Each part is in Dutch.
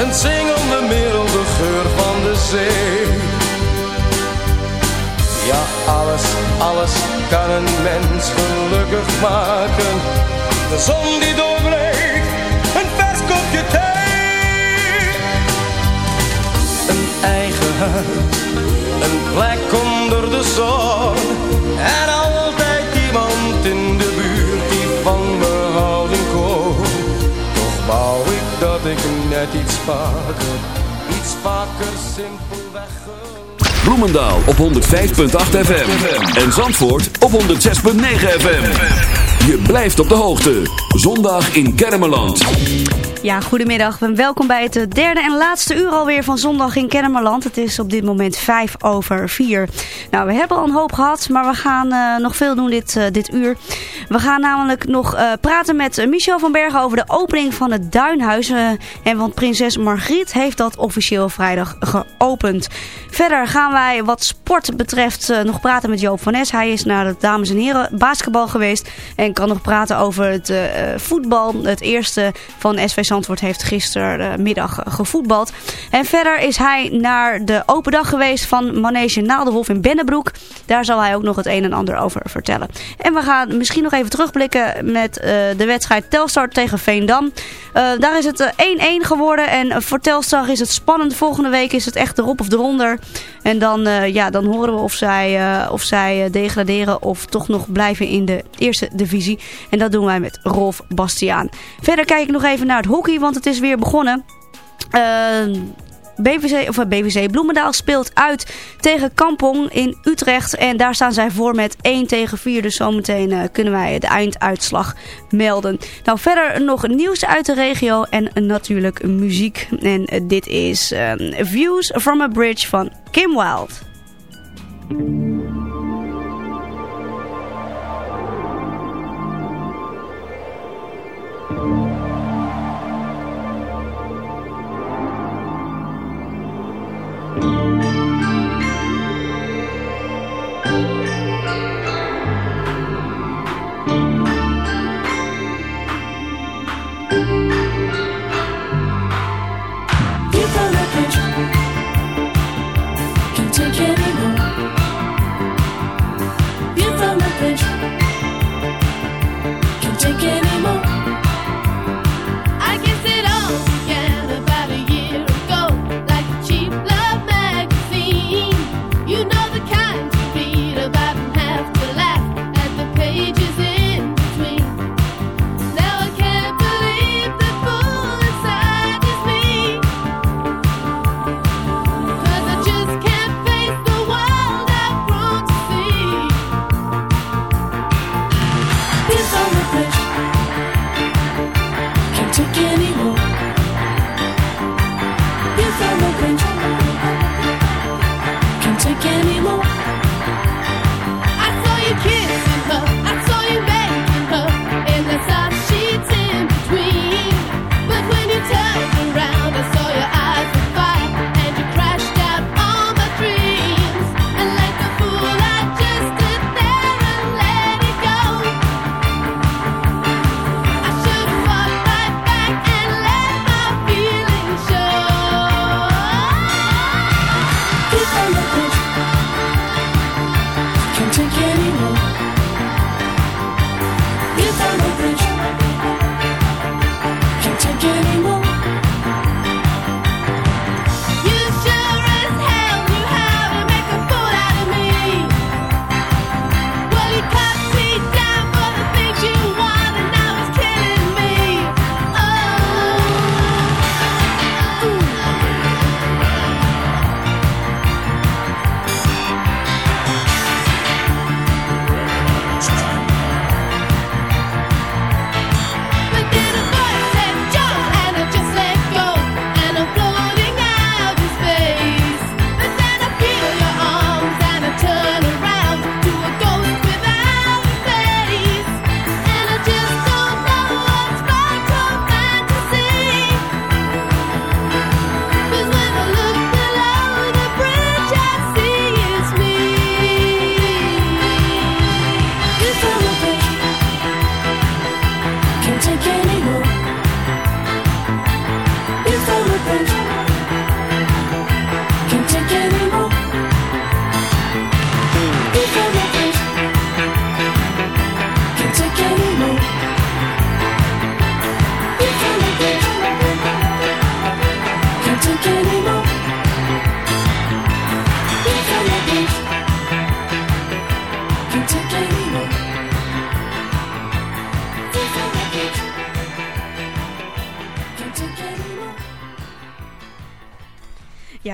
Een zingende merel, de geur van de zee. Ja, alles, alles kan een mens gelukkig maken. De zon die doorbreekt, een vers kopje thee. Een eigen huis, een plek onder de zon. En altijd iemand in de buurt die van me houden kon Toch wou ik dat ik net iets vaker, iets vaker simpelweg Bloemendaal op 105.8 FM. En Zandvoort op 106.9 FM. Je blijft op de hoogte. Zondag in Kennemerland. Ja, goedemiddag en welkom bij het derde en laatste uur alweer van zondag in Kennemerland. Het is op dit moment vijf over vier. Nou, we hebben al een hoop gehad, maar we gaan eh, nog veel doen dit, eh, dit uur. We gaan namelijk nog eh, praten met Michel van Bergen over de opening van het Duinhuis. en want prinses Margriet heeft dat officieel vrijdag geopend. Verder gaan wij wat sport betreft nog praten met Joop van Nes. Hij is naar het dames en heren basketbal geweest en kan nog praten over het voetbal. Het eerste van SV Zandvoort heeft gistermiddag gevoetbald. En verder is hij naar de open dag geweest van Manege Naaldenhof in Bennebroek. Daar zal hij ook nog het een en ander over vertellen. En we gaan misschien nog even terugblikken met uh, de wedstrijd Telstar tegen Veendam. Daar is het 1-1 geworden en voor Telstar is het spannend. Volgende week is het echt erop of eronder. En dan, ja, dan horen we of zij, of zij degraderen of toch nog blijven in de eerste divisie. En dat doen wij met Rolf Bastiaan. Verder kijk ik nog even naar het hockey, want het is weer begonnen. Uh, BVC, of BVC Bloemendaal speelt uit tegen Kampong in Utrecht. En daar staan zij voor met 1 tegen 4. Dus zometeen kunnen wij de einduitslag melden. Nou, verder nog nieuws uit de regio en natuurlijk muziek. En dit is um, Views from a Bridge van Kim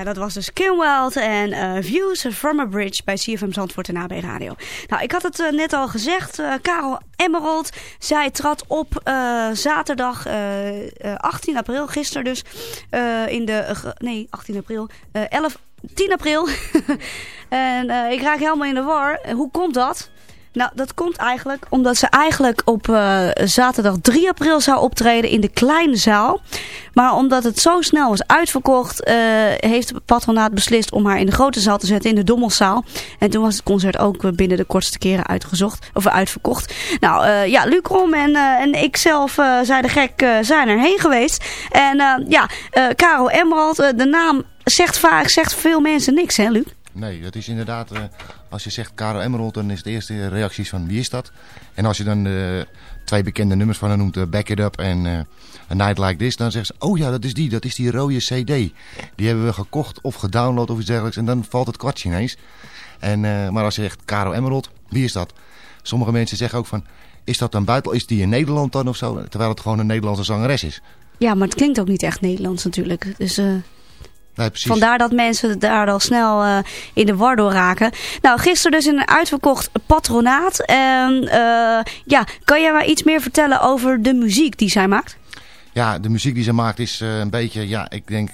Wilde. dat was dus Kim Wild en uh, Views from a Bridge bij CFM Zandvoort en AB Radio. Nou, ik had het uh, net al gezegd. Uh, Karel Emerald, zij trad op zaterdag 18 april, gisteren dus, in de... nee, 18 april. 11, 10 april. en ik raak helemaal in de war. Hoe komt dat? Nou, dat komt eigenlijk omdat ze eigenlijk op uh, zaterdag 3 april zou optreden in de kleine zaal. Maar omdat het zo snel was uitverkocht, uh, heeft het patronaat beslist om haar in de grote zaal te zetten, in de Dommelzaal. En toen was het concert ook binnen de kortste keren uitgezocht, of uitverkocht. Nou ja, Lucrom en, en ik zelf, zei de gek, zijn erheen geweest. En ja, Karel Emerald, de naam zegt vaak, zegt veel mensen niks hè Luc? Nee, dat is inderdaad, als je zegt Karel Emerald, dan is de eerste reacties van wie is dat? En als je dan uh, twee bekende nummers van haar noemt, uh, Back It Up en A Night Like This, dan zeggen ze, oh ja, dat is die, dat is die rode cd. Die hebben we gekocht of gedownload of iets dergelijks en dan valt het kwartje ineens. En, maar als je zegt Karel Emerald, wie is dat? Sommige mensen zeggen ook van, is dat dan buiten, is die in Nederland dan of zo? Terwijl het gewoon een Nederlandse zangeres is. Ja, maar het klinkt ook niet echt Nederlands natuurlijk. Dus... Nee. Vandaar dat mensen daar al snel uh, in de war door raken. Nou, gisteren dus in een uitverkocht patronaat. En uh, ja, kan jij maar iets meer vertellen over de muziek die zij maakt? Ja, de muziek die zij maakt is uh, een beetje, ja, ik denk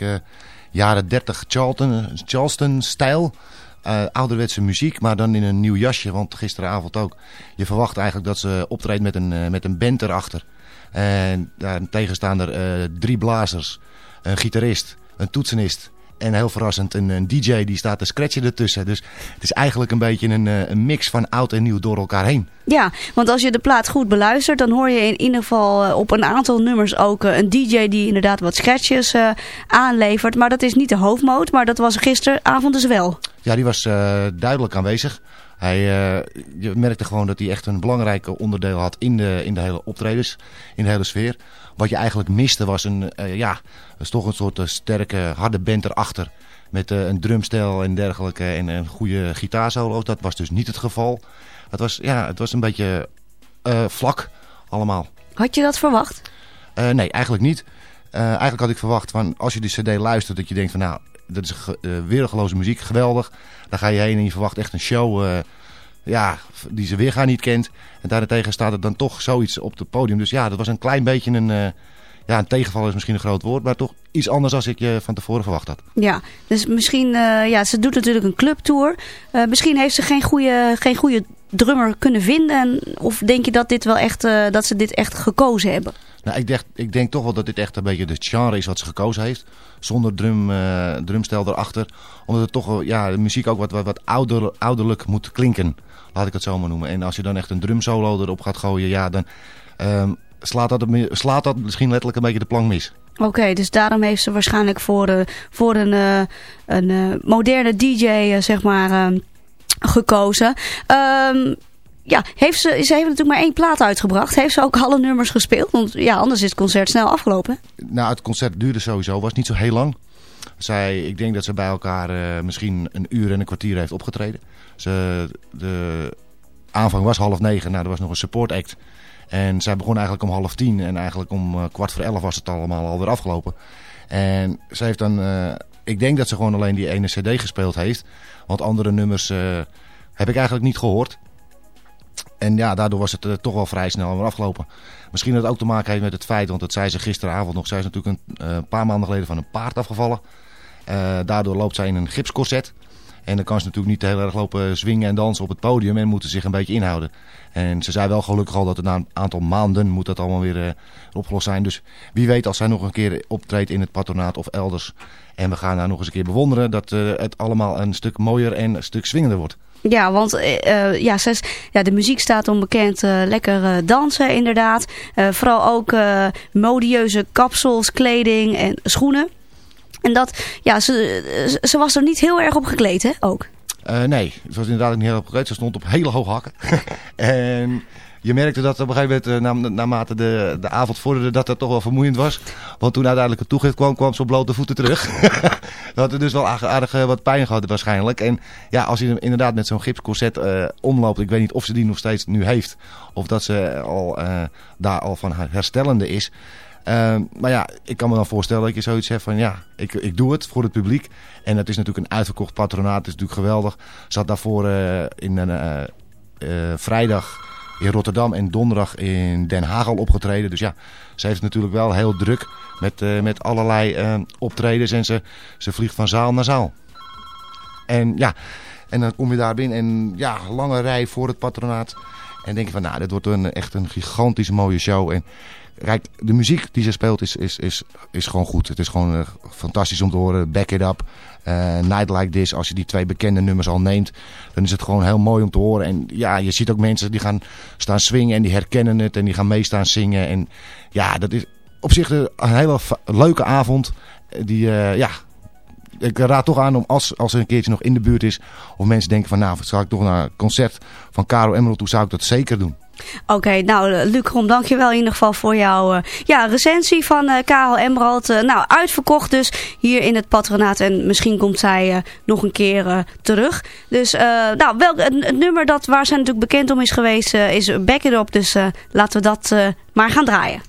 jaren 30 Charlton, Charleston stijl. ouderwetse muziek, maar dan in een nieuw jasje. Want gisteravond ook. Je verwacht eigenlijk dat ze optreedt met een, met een band erachter. En staan er drie blazers, een gitarist een toetsenist en heel verrassend een, een, DJ die staat te scratchen ertussen. Dus het is eigenlijk een beetje een, eh, een, mix van oud en nieuw door elkaar heen. Ja, want als je de plaat goed beluistert, dan hoor je in ieder geval eh, op een aantal nummers ook eh, een DJ die inderdaad wat scratches uh, aanlevert. Maar dat is niet de hoofdmoot, maar dat was gisteravond dus wel. Ja, die was duidelijk aanwezig. Hij, je merkte gewoon dat hij echt een belangrijk onderdeel had in de, in de hele optredens, in de hele sfeer. Wat je eigenlijk miste was een, uh, ja, is toch een soort uh, sterke, harde band erachter. Met uh, een drumstel en dergelijke en een goede gitaarsolo. Dat was dus niet het geval. Het was, ja, het was een beetje vlak allemaal. Had je dat verwacht? nee, eigenlijk niet. eigenlijk had ik verwacht van als je die cd luistert dat je denkt van nou, dat is weergeloze muziek, geweldig. Dan ga je heen en je verwacht echt een show ja, die ze weer gaan niet kent. En daarentegen staat er dan toch zoiets op het podium. Dus ja, dat was een klein beetje een... Uh, ja, een tegenval is misschien een groot woord, maar toch iets anders als ik je van tevoren verwacht had. Ja, dus misschien, uh, ja, ze doet natuurlijk een clubtour. Uh, misschien heeft ze geen goede, geen goede drummer kunnen vinden. Of denk je dat, dit wel echt, dat ze dit echt gekozen hebben? Nou, ik denk, ik denk toch wel dat dit echt een beetje de genre is wat ze gekozen heeft. Zonder drum, drumstel erachter. Omdat het toch ja, de muziek ook wat, wat, wat ouder, ouderlijk moet klinken. Laat ik het zo maar noemen. En als je dan echt een drumsolo erop gaat gooien, ja, dan um, slaat, dat, slaat dat misschien letterlijk een beetje de plank mis. Oké, okay, dus daarom heeft ze waarschijnlijk voor, uh, voor een, uh, een uh, moderne DJ, zeg maar, gekozen. Um, ja, heeft ze, ze heeft natuurlijk maar één plaat uitgebracht. Heeft ze ook alle nummers gespeeld? Want ja, anders is het concert snel afgelopen. Nou, het concert duurde sowieso. Was niet zo heel lang. Zij, ik denk dat ze bij elkaar misschien een uur en een kwartier heeft opgetreden. Ze, de aanvang was half negen, nou, er was nog een support act. En zij begon eigenlijk om half tien en eigenlijk om uh, kwart voor elf was het allemaal alweer afgelopen. En ze heeft dan, uh, ik denk dat ze gewoon alleen die ene cd gespeeld heeft. Want andere nummers heb ik eigenlijk niet gehoord. En ja, daardoor was het toch wel vrij snel weer afgelopen. Misschien dat het ook te maken heeft met het feit, want dat zei ze gisteravond nog. Zij is natuurlijk een paar maanden geleden van een paard afgevallen. Daardoor loopt zij in een gipscorset. En dan kan ze natuurlijk niet heel erg lopen zwingen en dansen op het podium en moeten zich een beetje inhouden. En ze zei wel gelukkig al dat het na een aantal maanden moet dat allemaal weer uh, opgelost zijn. Dus wie weet als zij nog een keer optreedt in het patronaat of elders. En we gaan daar nog eens een keer bewonderen dat uh, het allemaal een stuk mooier en een stuk swingender wordt. Ja, want uh, ja, zes, ja, de muziek staat onbekend. Lekker dansen inderdaad. vooral ook modieuze kapsels, kleding en schoenen. En dat, ja, ze, ze was er niet heel erg op gekleed, hè, ook? Uh, nee, ze was inderdaad niet heel erg op gekleed. Ze stond op hele hoge hakken. en je merkte dat op een gegeven moment, uh, naarmate de, de avond vorderde, dat dat toch wel vermoeiend was. Want toen uiteindelijk het toegift kwam, kwam ze op blote voeten terug. dat had dus wel aardig, aardig wat pijn gehad waarschijnlijk. En ja, als je inderdaad met zo'n gipscorset omloopt, ik weet niet of ze die nog steeds nu heeft. Of dat ze al, daar al van herstellende is. Uh, maar ja, ik kan me dan voorstellen dat je zoiets hebt van ja, ik, ik doe het voor het publiek. En het is natuurlijk een uitverkocht patronaat, het is natuurlijk geweldig. Zat daarvoor uh, in een uh, vrijdag in Rotterdam en donderdag in Den Haag al opgetreden. Dus ja, ze heeft natuurlijk wel heel druk met, met allerlei optredens en ze, ze vliegt van zaal naar zaal. En ja, en dan kom je daar binnen en ja, lange rij voor het patronaat. En denk je van nou, dit wordt een, echt een gigantisch mooie show. En Kijk, de muziek die ze speelt is, is, is, is gewoon goed. Het is gewoon uh, fantastisch om te horen. Back It Up, uh, Night Like This. Als je die twee bekende nummers al neemt, dan is het gewoon heel mooi om te horen. En ja, je ziet ook mensen die gaan staan swingen en die herkennen het. En die gaan meestaan zingen. En ja, dat is op zich een hele leuke avond. Die, uh, ja, ik raad toch aan om als, als er een keertje nog in de buurt is. Of mensen denken van nou, zou ik toch naar een concert van Caro Emerald toe, zou ik dat zeker doen. Oké, nou Luc Rom, dankjewel in ieder geval voor jouw uh, ja, recensie van uh, Karel Emerald. Nou, uitverkocht dus hier in het patronaat en misschien komt zij nog een keer terug. Dus nou, wel, het, het, nummer dat, waar zij natuurlijk bekend om is geweest is Back It Up. Dus laten we dat maar gaan draaien.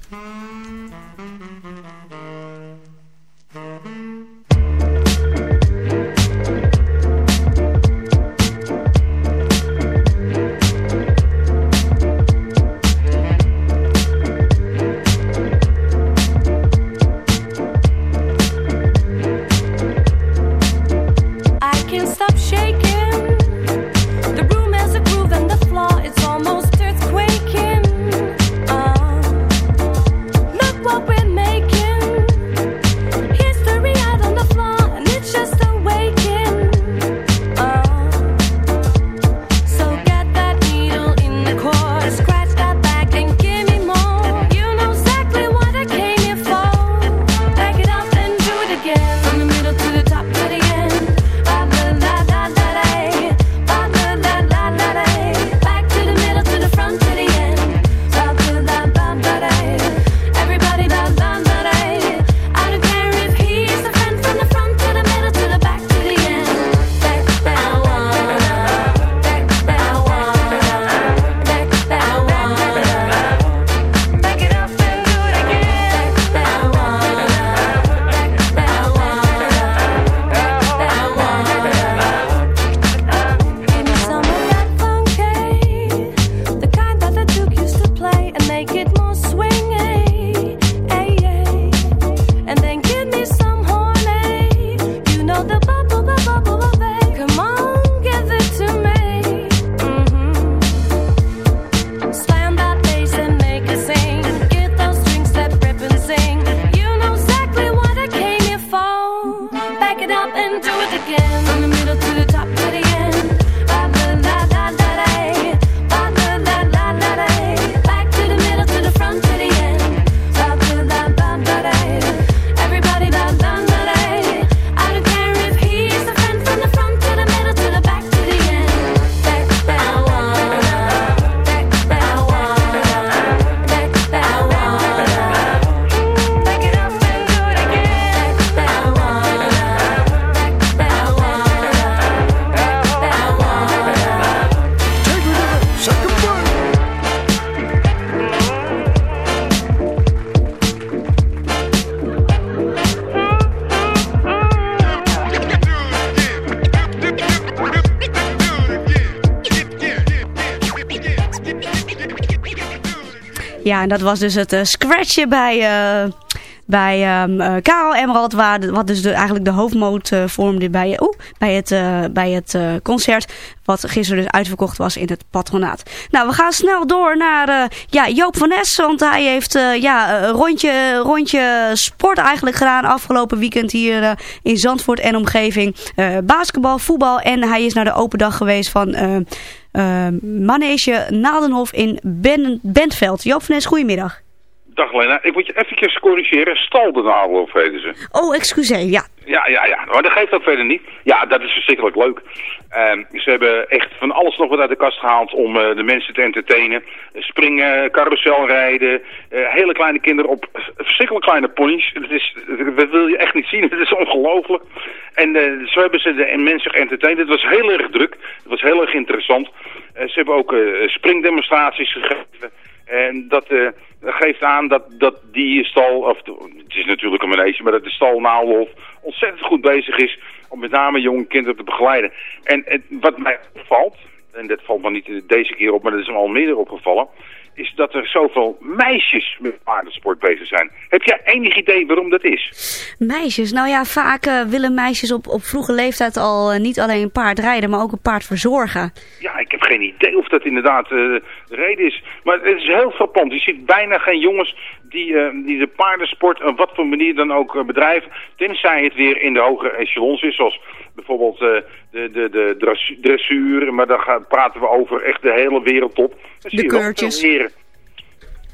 En dat was dus het uh, scratchen bij, uh, bij um, Karel Emerald, waar, wat dus de, eigenlijk de hoofdmoot vormde bij, oe, bij het, bij het concert. Wat gisteren dus uitverkocht was in het patronaat. Nou, we gaan snel door naar ja, Joop van Nes. Want hij heeft ja, een rondje, rondje sport eigenlijk gedaan afgelopen weekend hier in Zandvoort en omgeving. basketbal, voetbal en hij is naar de open dag geweest van uh, Manege Nadenhof in ben Bentveld. Joop van Nes, goedemiddag. Dag Lena, ik moet je even corrigeren. Stal de Nadenhof heten ze. Oh, excuseer, ja. Ja, ja, ja. Maar dat geeft dat verder niet. Ja, dat is verschrikkelijk leuk. Uh, ze hebben echt van alles nog wat uit de kast gehaald om uh, de mensen te entertainen. Springen, carouselrijden, uh, hele kleine kinderen op verschrikkelijk kleine ponies. Dat, is, dat wil je echt niet zien. Het is ongelooflijk. En uh, zo hebben ze de mensen geëntertained. Het was heel erg druk. Het was heel erg interessant. ze hebben ook springdemonstraties gegeven. En dat geeft aan dat, dat die stal, of het is natuurlijk een manege, maar dat de stal Naalhof ontzettend goed bezig is om met name jonge kinderen te begeleiden. En, en wat mij opvalt, en dat valt me niet deze keer op, maar dat is me al meer opgevallen, is dat er zoveel meisjes met paardensport bezig zijn. Heb jij enig idee waarom dat is? Meisjes? Nou ja, vaak uh, willen meisjes op, op vroege leeftijd al uh, niet alleen een paard rijden, maar ook een paard verzorgen. Ja, ik heb geen idee of dat inderdaad uh, de reden is. Maar het is heel frappant. Je ziet bijna geen jongens die, die de paardensport op wat voor manier dan ook bedrijven. Tenzij het weer in de hogere echelons is, zoals bijvoorbeeld de, de, de dressuur. Maar dan gaan, praten we over echt de hele wereldtop. Dan de keurtjes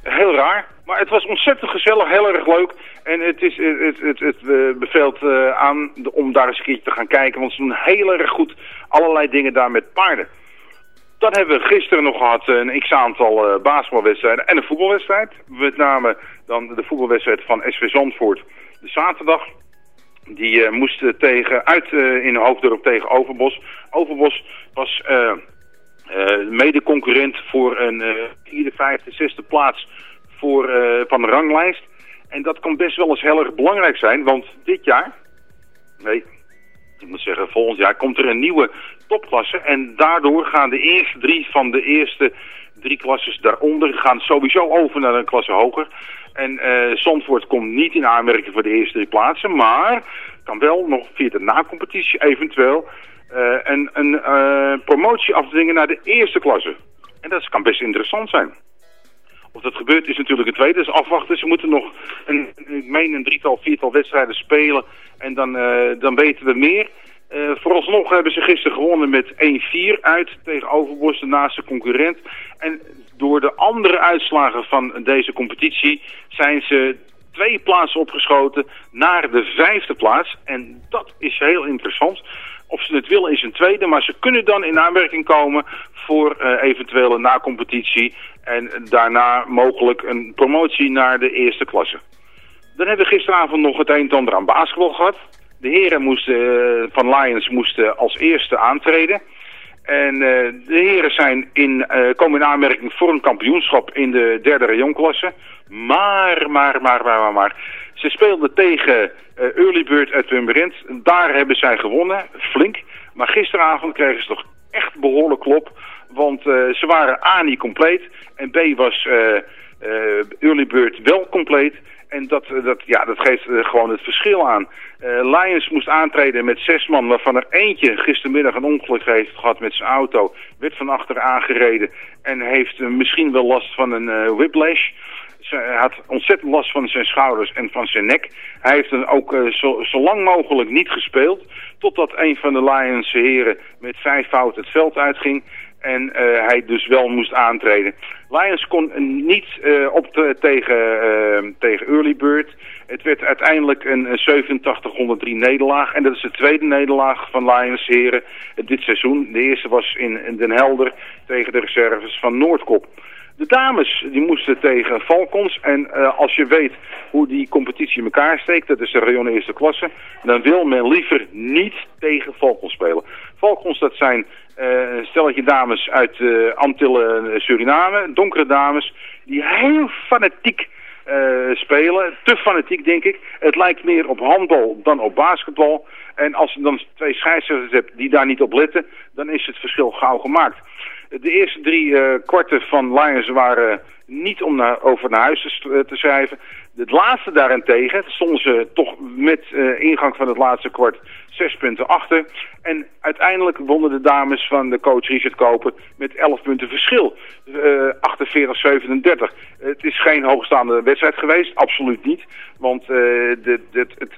heel raar. Maar het was ontzettend gezellig, heel erg leuk. En het, is, het, het, het, uh, beveelt aan om daar eens een keertje te gaan kijken. Want ze doen heel erg goed allerlei dingen daar met paarden. Dan hebben we gisteren nog gehad een x-aantal uh, basketbalwedstrijden en een voetbalwedstrijd. Met name dan de voetbalwedstrijd van SV Zandvoort de zaterdag. Die moest tegen, uit in Hoofddorp tegen Overbos. Overbos was uh, mede-concurrent voor een uh, vierde, vijfde, zesde plaats voor, uh, van de ranglijst. En dat kan best wel eens heel erg belangrijk zijn, want dit jaar, nee, ik moet zeggen volgend jaar, komt er een nieuwe topklasse. En daardoor gaan de eerste drie van de eerste drie klasses daaronder gaan sowieso over naar een klasse hoger. En uh, Zandvoort komt niet in aanmerking voor de eerste drie plaatsen, maar kan wel nog via de nacompetitie eventueel uh, een, een uh, promotie afdwingen naar de eerste klasse. En dat kan best interessant zijn. Of dat gebeurt is natuurlijk het tweede. Dus afwachten. Ze moeten nog een, ik meen een drietal, viertal wedstrijden spelen. En dan, uh, dan weten we meer. Uh, vooralsnog hebben ze gisteren gewonnen met 1-4 uit tegen Overbos, de naaste concurrent. En door de andere uitslagen van deze competitie zijn ze twee plaatsen opgeschoten naar de vijfde plaats. En dat is heel interessant. Of ze het willen is een tweede, maar ze kunnen dan in aanmerking komen voor uh, eventuele nacompetitie en daarna mogelijk een promotie naar de eerste klasse. Dan hebben we gisteravond nog het een en ander aan basketbal gehad. De heren moesten, uh, van Lions moesten als eerste aantreden. En uh, de heren zijn in, komen in aanmerking voor een kampioenschap in de derde rayonklasse. Maar, maar, maar, maar, maar, maar. Ze speelden tegen uh, Early Bird uit Purmerend. Daar hebben zij gewonnen, flink. Maar gisteravond kregen ze toch echt behoorlijk klop. Want uh, ze waren A niet compleet en B was uh, Early Bird wel compleet. En dat, dat, ja, dat geeft gewoon het verschil aan. Lions moest aantreden met zes man, waarvan er eentje gistermiddag een ongeluk heeft gehad met zijn auto. Werd van achter aangereden en heeft misschien wel last van een whiplash hij had ontzettend last van zijn schouders en van zijn nek. Hij heeft dan ook zo, zo, lang mogelijk niet gespeeld. Totdat een van de Lions heren met vijf fouten het veld uitging. En uh, hij dus wel moest aantreden. Lions kon niet uh, op tegen, uh, tegen Early Bird. Het werd uiteindelijk een 8703 nederlaag. En dat is de tweede nederlaag van Lions heren dit seizoen. De eerste was in, Den Helder tegen de reserves van Noordkop. De dames die moesten tegen Falcons. En als je weet hoe die competitie in elkaar steekt, dat is de rayon eerste klasse, dan wil men liever niet tegen Falcons spelen. Falcons dat zijn uh, stelletje dames uit uh, Antillen, Suriname, donkere dames, die heel fanatiek uh, spelen. Te fanatiek, denk ik. Het lijkt meer op handbal dan op basketbal. En als je dan twee scheidsrechters hebt die daar niet op letten, dan is het verschil gauw gemaakt. De eerste drie uh, kwarten van Lions waren niet om naar, over naar huis te, te schrijven. Het laatste daarentegen stonden ze toch met uh, ingang van het laatste kwart zes punten achter. En uiteindelijk wonnen de dames van de coach Richard Koper met 11 punten verschil. Uh, 48-37. Het is geen hoogstaande wedstrijd geweest, absoluut niet. Want uh, de, de, het,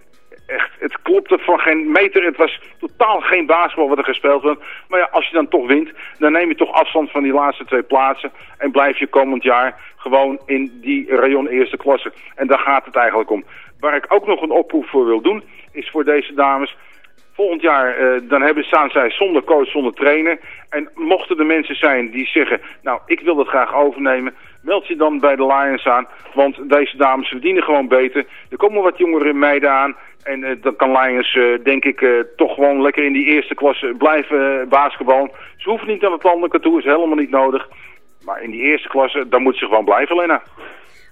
echt, het klopte van geen meter. Het was totaal geen basketbal wat er gespeeld werd. Maar ja, als je dan toch wint, dan neem je toch afstand van die laatste twee plaatsen. En blijf je komend jaar gewoon in die rayon eerste klasse. En daar gaat het eigenlijk om. Waar ik ook nog een oproep voor wil doen, is voor deze dames... Volgend jaar, uh, dan hebben, staan zij zonder coach, zonder trainer. En mochten er mensen zijn die zeggen, nou, ik wil dat graag overnemen meld je dan bij de Lions aan. Want deze dames verdienen gewoon beter. Er komen wat jongere meiden aan. En uh, dan kan Lions, uh, denk ik, uh, toch gewoon lekker in die eerste klasse blijven basketballen. Ze hoeven niet naar het landelijke toe, is helemaal niet nodig. Maar in die eerste klasse, dan moet ze gewoon blijven, Lena.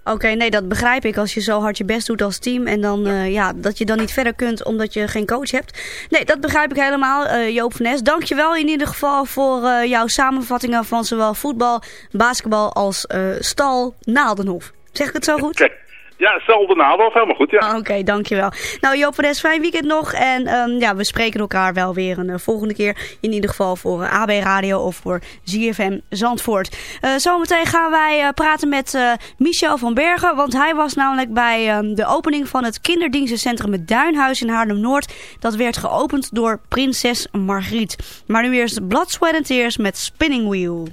Oké, okay, nee, dat begrijp ik. Als je zo hard je best doet als team en dan, uh, ja, dat je dan niet verder kunt omdat je geen coach hebt. Nee, dat begrijp ik helemaal. Joop van Nes, dankjewel in ieder geval voor jouw samenvattingen van zowel voetbal, basketbal als stal Naaldenhof. Zeg ik het zo goed? Okay. Ja, hetzelfde nadeel, helemaal goed, ja. Ah, Oké, dankjewel. Nou Joop van Des, fijn weekend nog. En um, ja, we spreken elkaar wel weer een uh, volgende keer. In ieder geval voor uh, AB Radio of voor ZFM Zandvoort. Uh, zometeen gaan wij praten met Michel van Bergen. Want hij was namelijk bij um, de opening van het kinderdienstencentrum Het Duinhuis in Haarlem-Noord. Dat werd geopend door prinses Margriet. Maar nu eerst Blood, Sweat Tears met Spinning Wheel.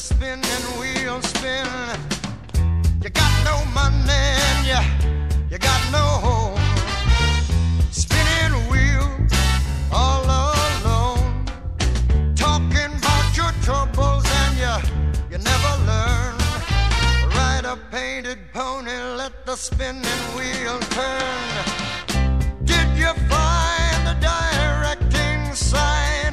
The spinning wheel spin. You got no money and you, you got no home. Spinning wheel all alone. Talking about your troubles and you, you never learn. Ride a painted pony, let the spinning wheel turn. Did you find the directing sign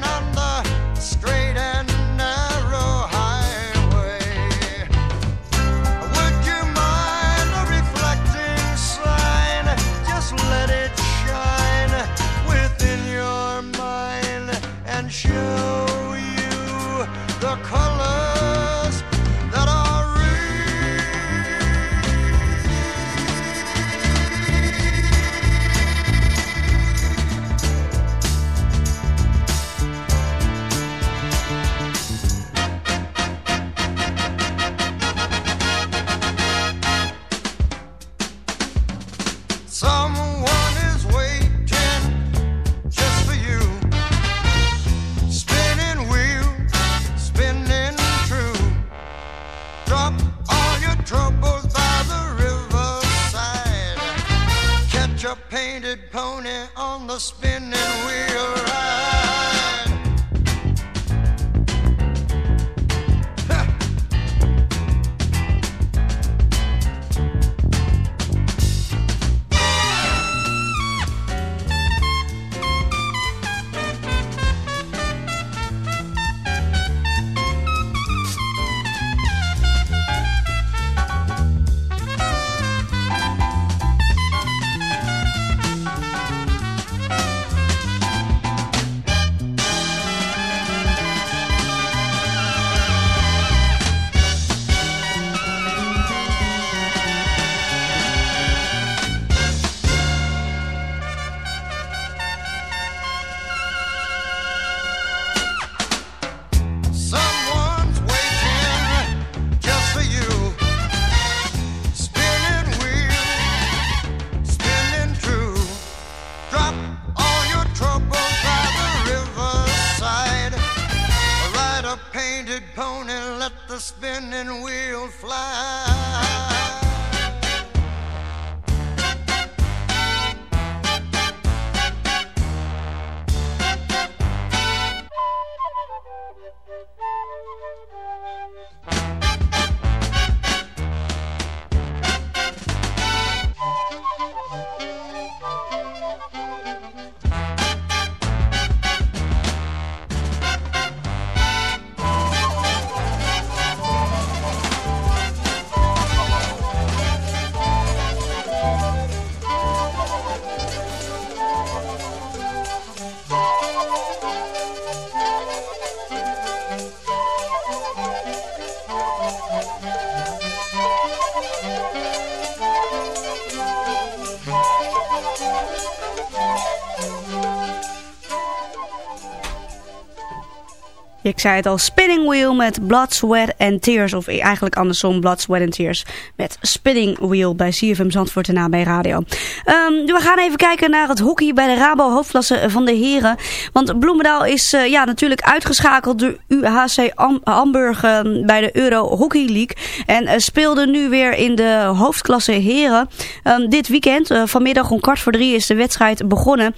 Ik zei het al, Spinning Wheel met Blood, Sweat and Tears. Of eigenlijk andersom, Blood, Sweat and Tears. Met Spinning Wheel bij CFM Zandvoort en AB Radio. Um, we gaan even kijken naar het hockey bij de Rabo hoofdklasse van de heren. Want Bloemendaal is uh, ja, natuurlijk uitgeschakeld door UHC Am Hamburg uh, bij de Euro Hockey League. En uh, speelde nu weer in de hoofdklasse heren. Um, dit weekend, vanmiddag om kwart voor drie is de wedstrijd begonnen.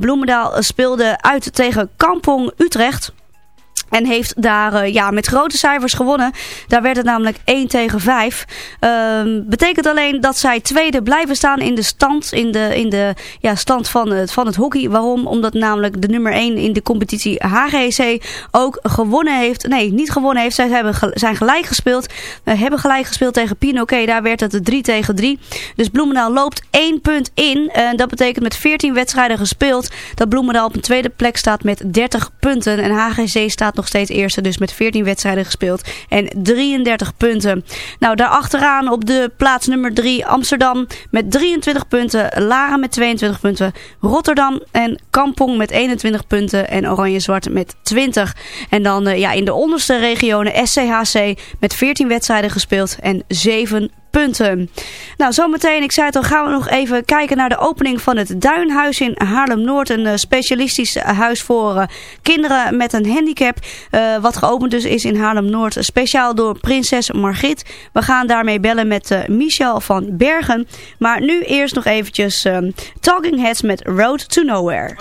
Bloemendaal speelde uit tegen Kampong Utrecht. En heeft daar uh, ja, met grote cijfers gewonnen. Daar werd het namelijk 1 tegen 5. Uh, betekent alleen dat zij tweede blijven staan in de stand, in de, in de ja, stand van het, van het hockey. Waarom? Omdat namelijk de nummer 1 in de competitie HGC ook gewonnen heeft. Nee, niet gewonnen heeft. Zij hebben, zijn gelijk gespeeld. We hebben gelijk gespeeld tegen Pinoquet. Daar werd het 3 tegen 3. Dus Bloemendaal loopt 1 punt in. En dat betekent met 14 wedstrijden gespeeld dat Bloemendaal op een tweede plek staat met 30 punten. En HGC staat nog steeds eerste, dus met 14 wedstrijden gespeeld en 33 punten. Nou, daarachteraan op de plaats nummer 3 Amsterdam met 23 punten, Laren met 22 punten, Rotterdam en Kampong met 21 punten en Oranje-Zwart met 20. En dan uh, ja, in de onderste regionen SCHC met 14 wedstrijden gespeeld en 7 punten. Nou, zometeen, ik zei het al, gaan we nog even kijken naar de opening van het Duinhuis in Haarlem-Noord. Een uh, specialistisch huis voor uh, kinderen met een handicap. Uh, wat geopend dus is in Haarlem-Noord. Speciaal door prinses Margit. We gaan daarmee bellen met Michel van Bergen. Maar nu eerst nog eventjes Talking Heads met Road to Nowhere.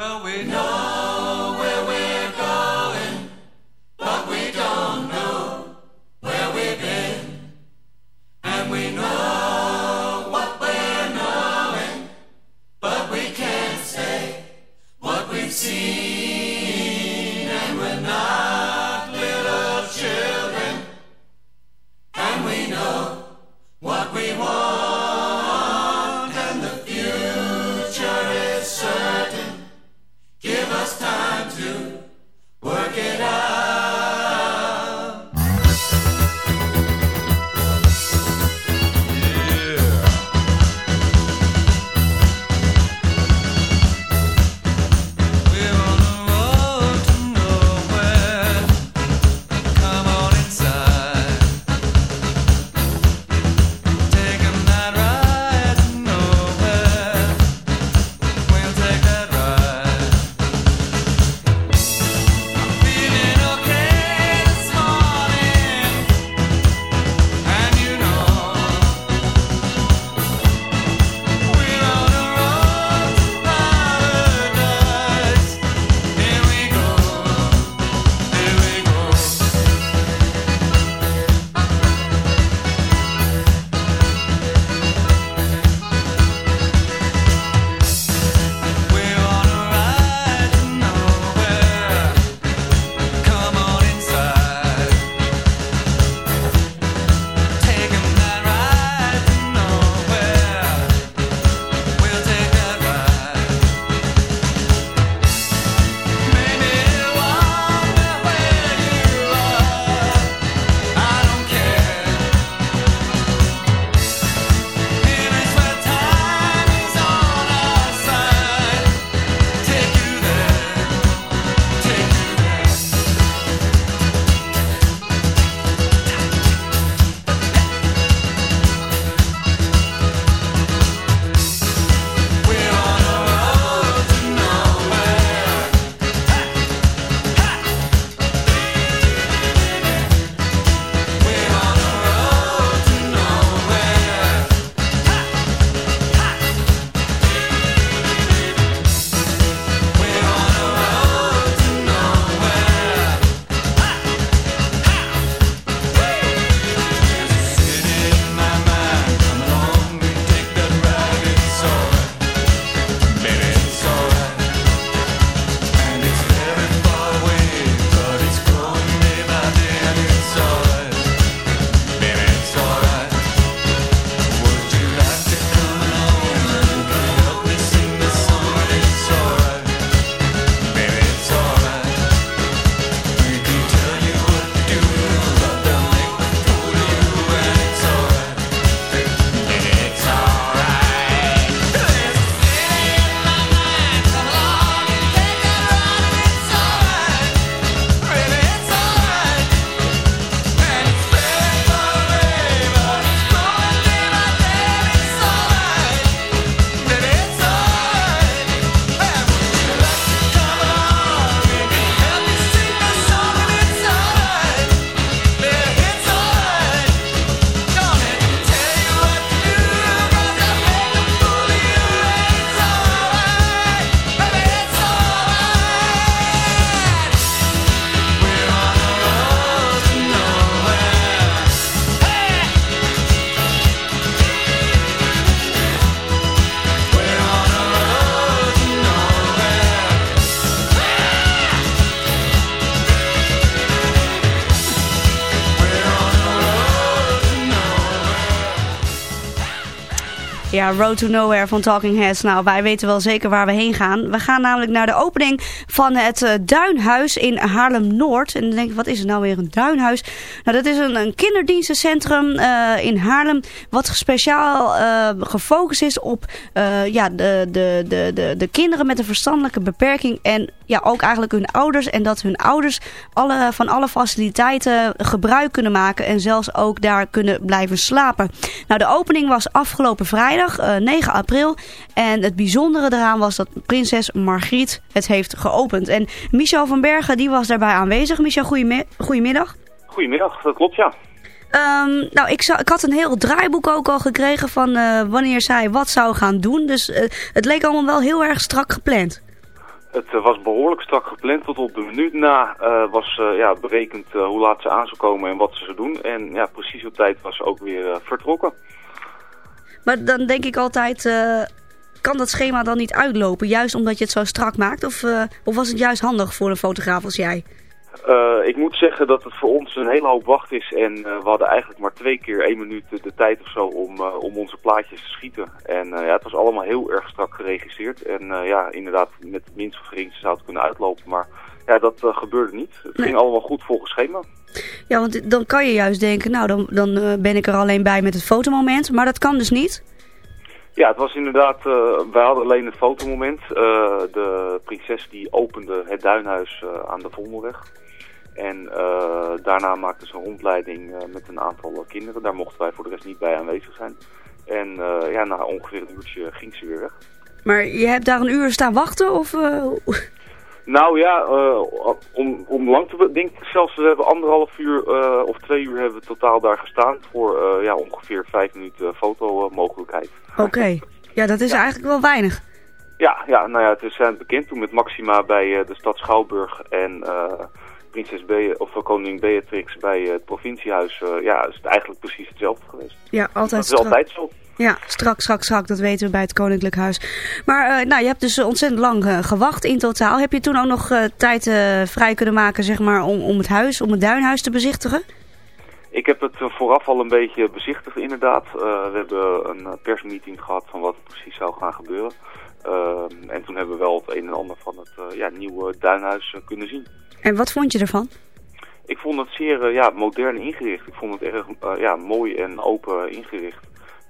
Ja, Road to Nowhere van Talking Heads. Nou, wij weten wel zeker waar we heen gaan. We gaan namelijk naar de opening van het uh, Duinhuis in Haarlem-Noord. En dan denk ik, wat is het nou weer een duinhuis? Nou, dat is een, een kinderdienstencentrum uh, in Haarlem... wat speciaal uh, gefocust is op ja, de, de, de, de, de kinderen met een verstandelijke beperking... en ja, ook eigenlijk hun ouders. En dat hun ouders alle, van alle faciliteiten gebruik kunnen maken... en zelfs ook daar kunnen blijven slapen. Nou, de opening was afgelopen vrijdag vrijdag uh, 9 april. En het bijzondere eraan was dat prinses Margriet het heeft geopend. En Michel van Bergen die was daarbij aanwezig. Michel, goedemiddag. Goedemiddag, dat klopt ja. Um, nou, ik, zou, ik had een heel draaiboek ook al gekregen van uh, wanneer zij wat zou gaan doen. Dus uh, het leek allemaal wel heel erg strak gepland. Het uh, was behoorlijk strak gepland. Tot op de minuut na was ja, berekend hoe laat ze aan zou komen en wat ze zou doen. En ja, precies op tijd was ze ook weer vertrokken. Maar dan denk ik altijd, uh, kan dat schema dan niet uitlopen? Juist omdat je het zo strak maakt? Of, of was het juist handig voor een fotograaf als jij? Uh, ik moet zeggen dat het voor ons een hele hoop wacht is. En we hadden eigenlijk maar twee keer één minuut de tijd of zo om, om onze plaatjes te schieten. En ja, het was allemaal heel erg strak geregisseerd. En ja, inderdaad, met het minst of geringste zou het kunnen uitlopen. Maar ja, dat gebeurde niet. Het ging allemaal goed volgens schema. Ja, want dan kan je juist denken, nou dan, dan uh, ben ik er alleen bij met het fotomoment. Maar dat kan dus niet? Ja, het was inderdaad, uh, wij hadden alleen het fotomoment. De prinses die opende het duinhuis aan de Vondelweg. En daarna maakte ze een rondleiding met een aantal kinderen. Daar mochten wij voor de rest niet bij aanwezig zijn. En ja, na ongeveer een uurtje ging ze weer weg. Maar je hebt daar een uur staan wachten? Of, nou ja, uh, om, om lang te denk ik zelfs, we hebben anderhalf uur uh, of twee uur hebben we totaal daar gestaan voor uh, ja, ongeveer vijf minuten fotomogelijkheid. Oké, okay. ja dat is ja. eigenlijk wel weinig. Ja, ja, nou ja, het is zijn bekend toen met Maxima bij de stad Schouwburg en prinses Be of koning Beatrix bij het provinciehuis. ja, is het eigenlijk precies hetzelfde geweest. Ja, altijd Dat is altijd zo. Ja, strak, strak, strak. Dat weten we bij het Koninklijk Huis. Maar uh, nou, je hebt dus ontzettend lang uh, gewacht in totaal. Heb je toen ook nog uh, tijd vrij kunnen maken zeg maar, om, om het huis, om het duinhuis te bezichtigen? Ik heb het vooraf al een beetje bezichtigd inderdaad. we hebben een persmeeting gehad van wat er precies zou gaan gebeuren. En toen hebben we wel het een en ander van het ja, nieuwe duinhuis kunnen zien. En wat vond je ervan? Ik vond het zeer ja, modern ingericht. Ik vond het erg ja, mooi en open ingericht.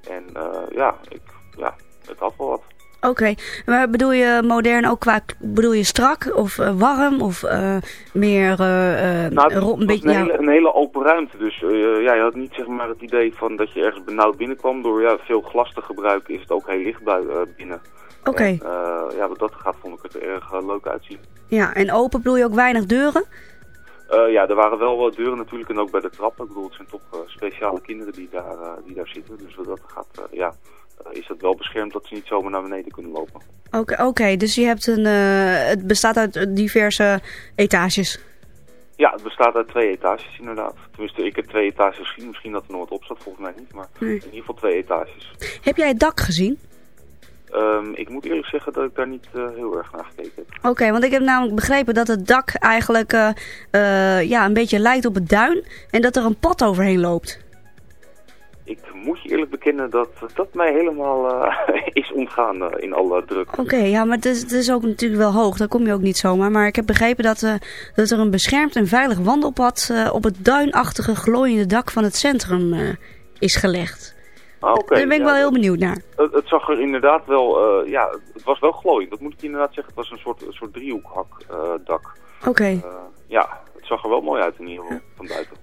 En uh, ja, ik, ja, het had wel wat. Oké, okay. maar bedoel je modern ook qua, bedoel je strak of uh, warm of uh, meer nou, een, beetje... Een, ja. hele, een hele open ruimte, dus ja, je had niet zeg maar het idee van dat je ergens benauwd binnenkwam. Door ja, veel glas te gebruiken is het ook heel licht binnen. Oké. Okay. ja, wat dat gaat vond ik het er erg leuk uitzien. Ja, en open bedoel je ook weinig deuren? Uh, ja, er waren wel wat deuren natuurlijk en ook bij de trappen. Ik bedoel, het zijn toch uh, speciale kinderen die daar, uh, die daar zitten. Dus dat gaat, ja, is dat wel beschermd dat ze niet zomaar naar beneden kunnen lopen. Oké, okay, okay, dus je hebt een, het bestaat uit diverse etages? Ja, het bestaat uit twee etages inderdaad. Tenminste, ik heb twee etages gezien. Misschien dat er nog wat op staat, volgens mij niet. Maar nee. in ieder geval twee etages. Heb jij het dak gezien? Um, ik moet eerlijk zeggen dat ik daar niet uh, heel erg naar gekeken heb. Oké, okay, want ik heb namelijk begrepen dat het dak eigenlijk uh, uh, ja, een beetje lijkt op het duin en dat er een pad overheen loopt. Ik moet je eerlijk bekennen dat dat mij helemaal is ontgaan in alle druk. Oké, okay, ja, maar het is, het is, ook natuurlijk wel hoog, daar kom je ook niet zomaar. Maar ik heb begrepen dat, dat er een beschermd en veilig wandelpad op het duinachtige glooiende dak van het centrum is gelegd. Ah, okay. Daar ben ik wel heel benieuwd naar. Het, het, zag er inderdaad wel, uh, ja, het was wel glooiend. Dat moet ik inderdaad zeggen. Het was een soort, een soort driehoekhak uh, dak. Oké. Okay. Uh, ja, het zag er wel mooi uit in ieder geval, van buiten.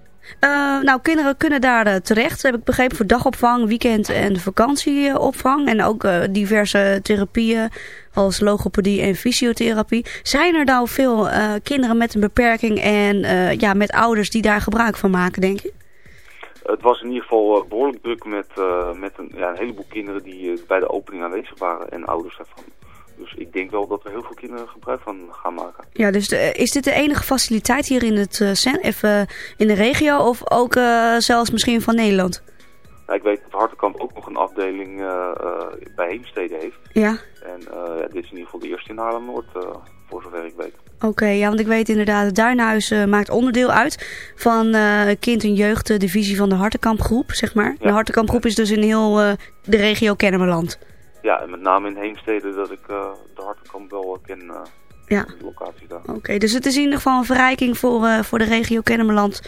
nou, kinderen kunnen daar terecht, heb ik begrepen, voor dagopvang, weekend en vakantieopvang. En ook diverse therapieën als logopedie en fysiotherapie. Zijn er nou veel kinderen met een beperking en ja, met ouders die daar gebruik van maken, denk je? Het was in ieder geval uh, behoorlijk druk met, uh, met een, ja, een heleboel kinderen die uh, bij de opening aanwezig waren en ouders daarvan. Dus ik denk wel dat er heel veel kinderen gebruik van gaan maken. Ja, dus de, is dit de enige faciliteit hier in, het, even in de regio of ook zelfs misschien van Nederland? Ja, ik weet dat Hartenkamp ook nog een afdeling eh, eh, bij Heemstede heeft. Ja. En eh, ja, dit is in ieder geval de eerste in Haarlem-Noord, eh, voor zover ik weet. Oké, ja, want ik weet inderdaad, het Duinhuis eh, maakt onderdeel uit van eh kind- en jeugddivisie van de Hartenkampgroep, zeg maar. De Ja. Hartenkampgroep is dus in heel eh, de regio Kennemerland. Ja, en met name in Heemstede dat ik eh, de Hartenkamp wel eh, ken, eh, Ja. de locatie daar. Oké, dus het is in ieder geval een verrijking voor, eh, voor de regio Kennemerland.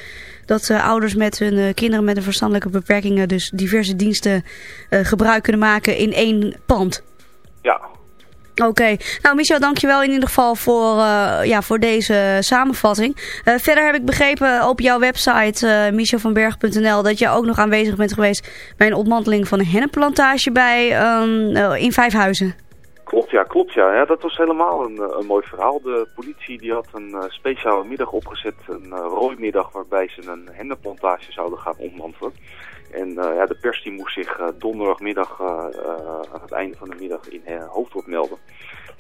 Dat eh, ouders met hun eh, kinderen met een verstandelijke beperkingen dus diverse diensten eh, gebruik kunnen maken in één pand. Ja, Oké, nou Michel, dankjewel in ieder geval voor, eh, ja, voor deze samenvatting. Eh, verder heb ik begrepen op jouw website uh, michelvanberg.nl dat je ook nog aanwezig bent geweest bij een ontmanteling van een hennenplantage bij, um, in Vijfhuizen. Klopt, ja, klopt, ja. ja dat was helemaal een, een mooi verhaal. De politie die had een speciale middag opgezet, een rooimiddag waarbij ze een hennenplantage zouden gaan ontmantelen. En ja, de pers die moest zich uh, donderdagmiddag uh, aan het einde van de middag in Hoofddorp melden.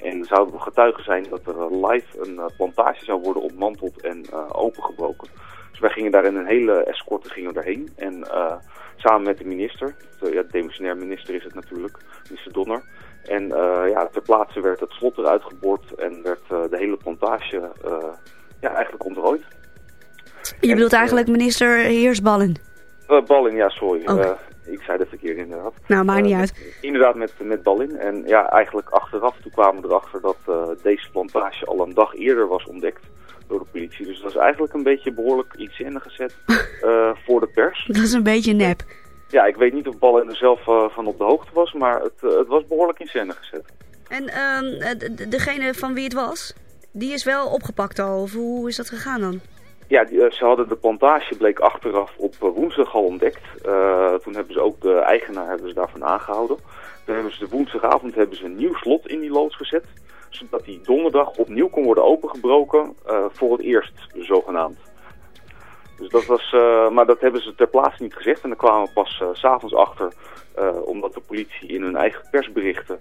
En zouden we getuigen zijn dat er live een plantage zou worden ontmanteld en opengebroken. Dus wij gingen daar in een hele escorte gingen daarheen. En samen met de minister, de, ja, de demissionair minister is het natuurlijk, minister Donner. En ja, ter plaatse werd het slot eruit geboord en werd de hele plantage ja, eigenlijk ontdooid. Je bedoelt eigenlijk minister Heersballen? Uh, Ballin, ja, sorry. Okay. Uh, ik zei dat verkeerd inderdaad. Nou, maakt niet uh, uit. Inderdaad met, met Ballin. En ja, eigenlijk achteraf toen kwamen we erachter dat deze plantage al een dag eerder was ontdekt door de politie. Dus dat is eigenlijk een beetje behoorlijk iets in gezet voor de pers. Dat is een beetje nep. Ja, ik weet niet of Ballin er zelf van op de hoogte was, maar het, het was behoorlijk in scène gezet. En ehm, degene van wie het was, die is wel opgepakt al, of hoe is dat gegaan dan? Ja, uh, ze hadden de plantage, bleek achteraf op uh, woensdag al ontdekt. Uh, toen hebben ze ook de eigenaar hebben ze daarvan aangehouden. Toen hebben ze de woensdagavond hebben ze een nieuw slot in die loods gezet. Zodat die donderdag opnieuw kon worden opengebroken voor het eerst, zogenaamd. Dus dat was, maar dat hebben ze ter plaatse niet gezegd. En daar kwamen we pas s s'avonds achter, omdat de politie in hun eigen persberichten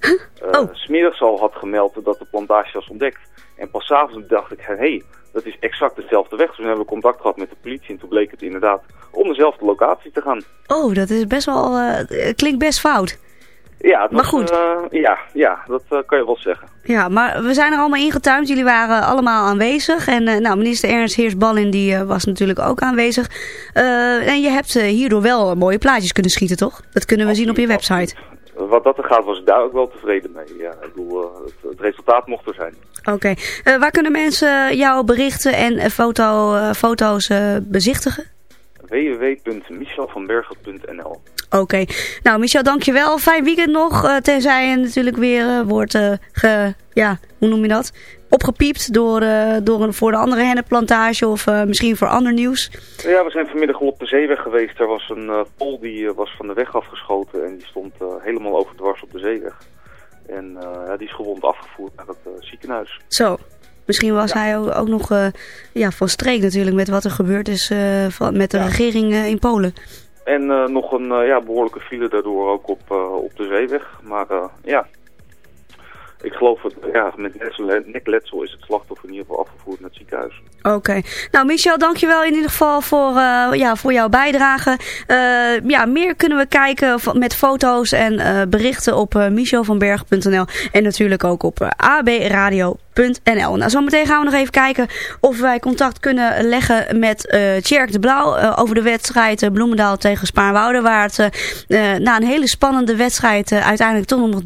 oh. smiddags al had gemeld dat de plantage was ontdekt. En pas s'avonds dacht ik, hé, hey, dat is exact dezelfde weg. Dus toen hebben we contact gehad met de politie en toen bleek het inderdaad om dezelfde locatie te gaan. Oh, dat is best wel, uh, klinkt best fout. Ja, het maar goed. Uh, ja, ja, dat uh, kan je wel zeggen. Ja, maar we zijn er allemaal ingetuind. Jullie waren allemaal aanwezig. En nou, minister Ernst Heersballin die was natuurlijk ook aanwezig. en je hebt hierdoor wel mooie plaatjes kunnen schieten, toch? Dat kunnen we absoluut, zien op je website. Wat dat er gaat was ik daar ook wel tevreden mee. Ja, ik bedoel, het, het resultaat mocht er zijn. Oké. Okay. Waar kunnen mensen jouw berichten en foto, foto's bezichtigen? www.michelvanbergen.nl Oké. Okay. Nou, Michel, dankjewel. Fijn weekend nog. tenzij je natuurlijk weer wordt ge, ja, hoe noem je dat? Opgepiept door, door een, voor de andere hennenplantage of misschien voor ander nieuws. Ja, we zijn vanmiddag al op de zeeweg geweest. Er was een pol die was van de weg afgeschoten en die stond helemaal overdwars op de zeeweg. En ja, die is gewond afgevoerd naar het ziekenhuis. Zo. Misschien was ja. hij ook, ook nog ja, van streek natuurlijk met wat er gebeurd is van, met de ja. regering in Polen. En nog een ja, behoorlijke file daardoor ook op, op de zeeweg. Maar ja, ik geloof dat ja, met nekletsel is het slachtoffer in ieder geval afgevoerd naar het ziekenhuis. Oké. Nou, Michel, dankjewel in ieder geval voor, uh, ja, voor jouw bijdrage. Uh, ja, meer kunnen we kijken met foto's en uh, berichten op uh, michelvanberg.nl en natuurlijk ook op abradio.nl. Nou, zometeen gaan we nog even kijken of wij contact kunnen leggen met uh, Tjerk de Blauw uh, over de wedstrijd Bloemendaal tegen Spaarnwoude. Waar het na een hele spannende wedstrijd uiteindelijk toch nog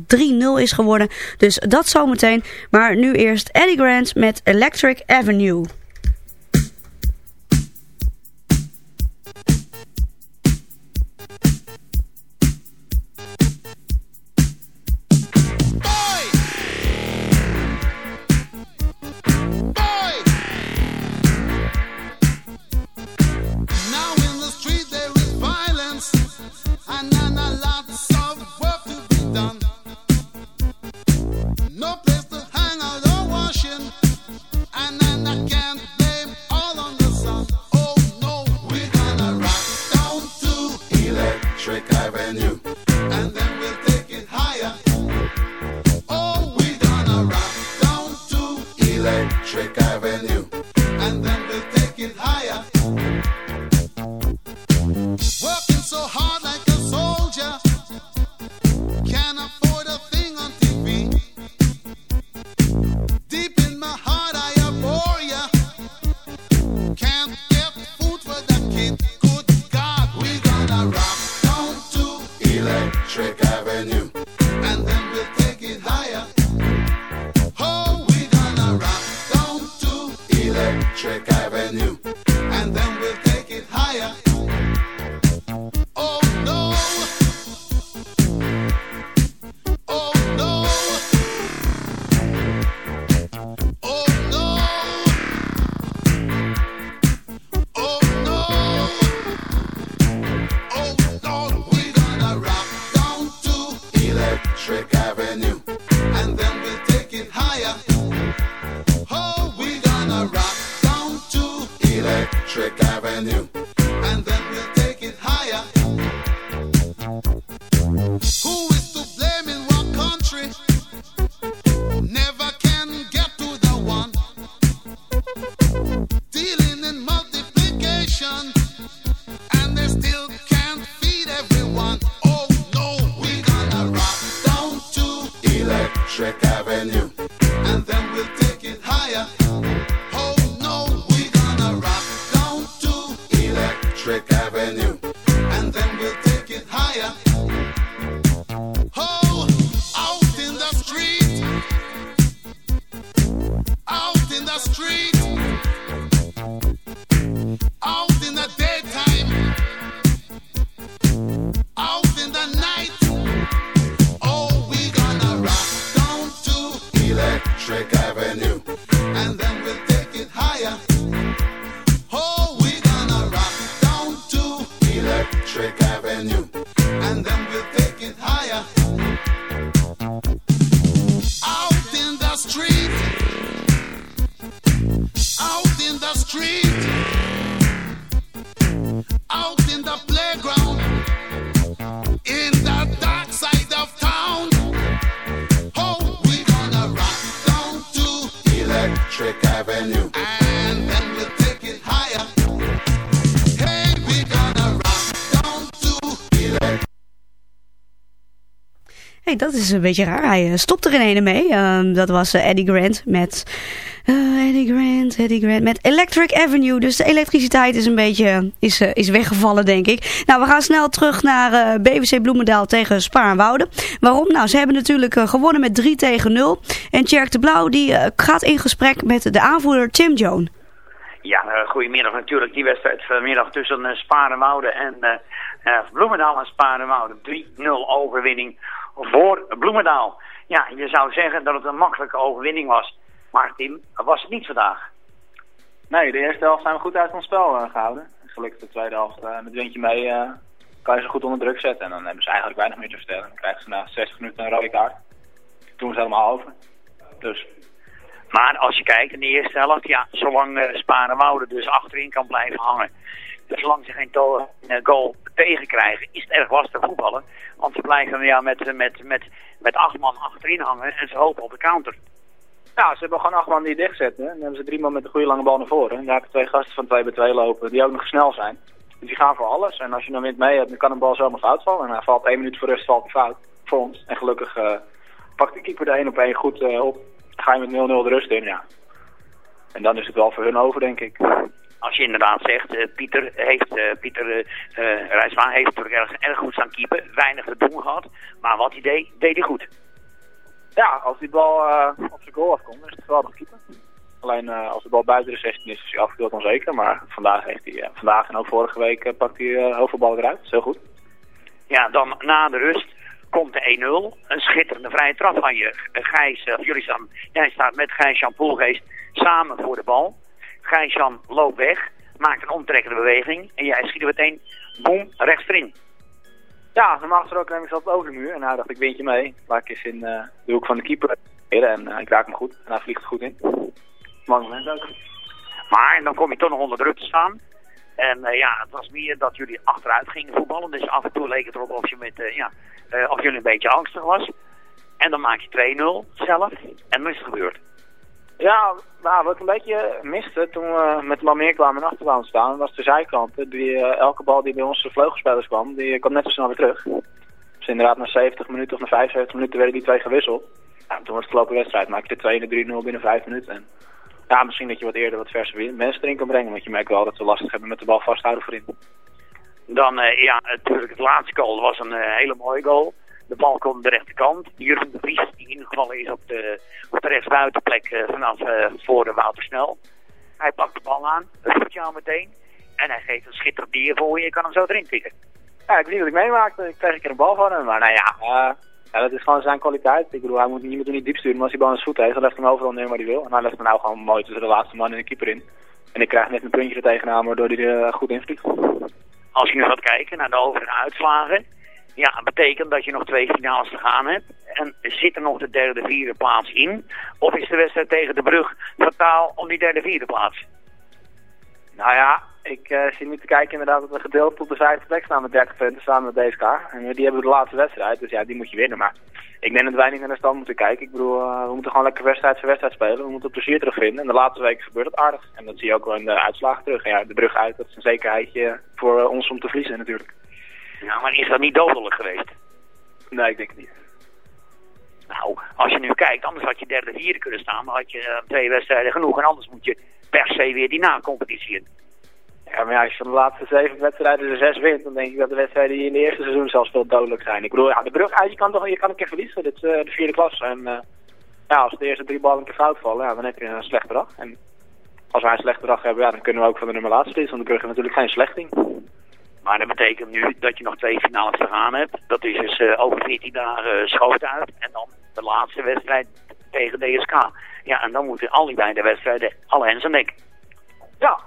3-0 is geworden. Dus dat zometeen. Maar nu eerst Eddie Grant met Electric Avenue. Electric Avenue, is een beetje raar. Hij eh, stopt er in ene mee. Ehm, dat was eh, Eddie Grant met... eh, Eddie Grant, Eddie Grant met Electric Avenue. Dus de elektriciteit is een beetje is, is weggevallen, denk ik. Nou, we gaan snel terug naar BWC Bloemendaal tegen Spaar en Wouden. Waarom? Nou, ze hebben natuurlijk gewonnen met 3 tegen 0. En Tjerk de Blauw die gaat in gesprek met de aanvoerder Tim Joan. Ja, goedemiddag natuurlijk. Die wedstrijd vanmiddag tussen uh, en eh, Bloemendaal en Sparenwouden. 3-0 overwinning voor Bloemendaal. Ja, je zou zeggen dat het een makkelijke overwinning was. Maar Tim, was het niet vandaag. Nee, de eerste helft zijn we goed uit ons spel eh, gehouden. Gelukkig de tweede helft eh, met windje mee eh, kan je ze goed onder druk zetten. En dan hebben ze eigenlijk weinig meer te vertellen. Dan krijgen ze na 60 minuten een rode kaart. Toen is het helemaal over. Dus Maar als je kijkt in de eerste helft, ja, zolang uh, Sparenwouden dus achterin kan blijven hangen. Dus zolang ze geen eh, goal tegenkrijgen, is het erg lastig voetballen. Want ze blijven ja, met, met, met, met acht man achterin hangen en ze hopen op de counter. ja, ze hebben gewoon acht man die dichtzetten. En dan hebben ze drie man met een goede lange bal naar voren. En daar hebben twee gasten van 2 bij 2 lopen die ook nog snel zijn. Dus die gaan voor alles. En als je dan wind mee hebt, dan kan een bal zomaar fout vallen. En hij valt één minuut voor rust valt hij fout. Voor ons. En gelukkig eh, pakt de keeper de één op één goed eh, op. Ga je met 0-0 de rust in, ja. En dan is het wel voor hun over, denk ik. Als je inderdaad zegt, eh, Pieter heeft, eh, Pieter Rijswaan heeft er erg, erg goed staan keeper. Weinig te doen gehad. Maar wat hij deed, deed hij goed. Ja, als die bal op zijn goal afkomt, is het geweldig keeper. Alleen als de bal buiten de 16 is, is hij afgedeeld onzeker. Maar vandaag, heeft hij, vandaag en ook vorige week pakt hij heel veel ballen eruit. Dat is heel goed. Ja, dan na de rust komt de 1-0. Een schitterende vrije trap van je. Gijs, of jullie staan, jij staat met Gijs-Jan Poelgeest samen voor de bal. Gijs-Jan loopt weg, maakt een omtrekkende beweging. En jij schiet er meteen, boem, rechts erin. Ja, normaal gesproken neem ik ze altijd over de muur. En nou dacht ik, windje mee. Laat ik eens in eh, de hoek van de keeper. En eh, ik raak hem goed. En hij vliegt goed in. Mooi moment ook. Maar dan kom je toch nog onder druk te staan. En eh, ja, het was meer dat jullie achteruit gingen voetballen. Dus af en toe leek het erop of, je met, eh, ja, eh, of jullie een beetje angstig was. En dan maak je 2-0 zelf. En dan is het gebeurd. Ja, nou, wat een beetje miste toen we met de kwamen en achter kwamen staan, was de zijkant. Die, eh, elke bal die bij onze vleugelspelers kwam, die kwam net zo snel weer terug. Dus inderdaad, na 70 minuten of na 75 minuten werden die twee gewisseld. Ja, toen was het gelopen wedstrijd, maak je de 2 en de 3-0 binnen 5 minuten. En ja, misschien dat je wat eerder wat verse mensen erin kan brengen, want je merkt wel dat we lastig hebben met de bal vasthouden voorin. Dan, eh, ja, natuurlijk het laatste goal was een eh, hele mooie goal. De bal komt de rechterkant. Jurgen de Vries, die ingevallen is op de, op de rechtsbuitenplek eh, vanaf eh, voor de Woutersnel. Hij pakt de bal aan, je al meteen. En hij geeft een schitterend dier voor je, je kan hem zo erin tikken. Ja, ik weet niet wat ik meemaakte. Ik kreeg een keer een bal van hem. Maar nou ja, eh, ja, dat is gewoon zijn kwaliteit. Ik bedoel, hij moet, je moet hem niet diep sturen. Maar als hij bal aan zijn voet heeft, dan legt hij hem overal neer waar hij wil. En hij legt hem nou gewoon mooi tussen de laatste man en de keeper in. En ik krijg net een puntje er tegenaan, waardoor hij er goed invliegt. Als je nu gaat kijken naar de over- en uitslagen, ja, betekent dat je nog twee finales te gaan hebt. En zit er nog de derde, vierde plaats in? Of is de wedstrijd tegen de brug fataal om die derde, vierde plaats? Nou ja, ik eh, zit nu te kijken inderdaad dat we gedeeld op de vijfde plek staan met 30 punten samen met DSK. En eh, die hebben de laatste wedstrijd, dus ja, die moet je winnen. Maar ik denk dat wij niet naar de stand moeten kijken. Ik bedoel, eh, we moeten gewoon lekker wedstrijd voor wedstrijd spelen. We moeten plezier terugvinden. En de laatste weken gebeurt het aardig. En dat zie je ook wel in de uitslagen terug. Ja, de brug uit, dat is een zekerheidje voor ons om te verliezen natuurlijk. Ja, maar is dat niet dodelijk geweest? Nee, ik denk het niet. Nou, als je nu kijkt, anders had je derde, vierde kunnen staan. Dan had je eh, twee wedstrijden genoeg. En anders moet je per se weer die na-competitie in. Ja, maar ja, als je van de laatste zeven wedstrijden er zes wint, dan denk ik dat de wedstrijden die in het eerste seizoen zelfs veel dodelijk zijn. Ik bedoel, ja, de brug uit, je kan toch je kan een keer verliezen. Dit is eh, de vierde klas. En eh, ja, als de eerste drie ballen een keer fout vallen, ja, dan heb je een slechte dag. En als wij een slechte dag hebben, ja, dan kunnen we ook van de nummer laatste verliezen, want de brug heeft natuurlijk geen slechting. Maar dat betekent nu dat je nog twee finales te gaan hebt. Dat is dus eh, over 14 dagen uh, schoot uit. En dan de laatste wedstrijd tegen DSK. Ja, en dan moeten al die beide wedstrijden alle hens aan dek. Ja,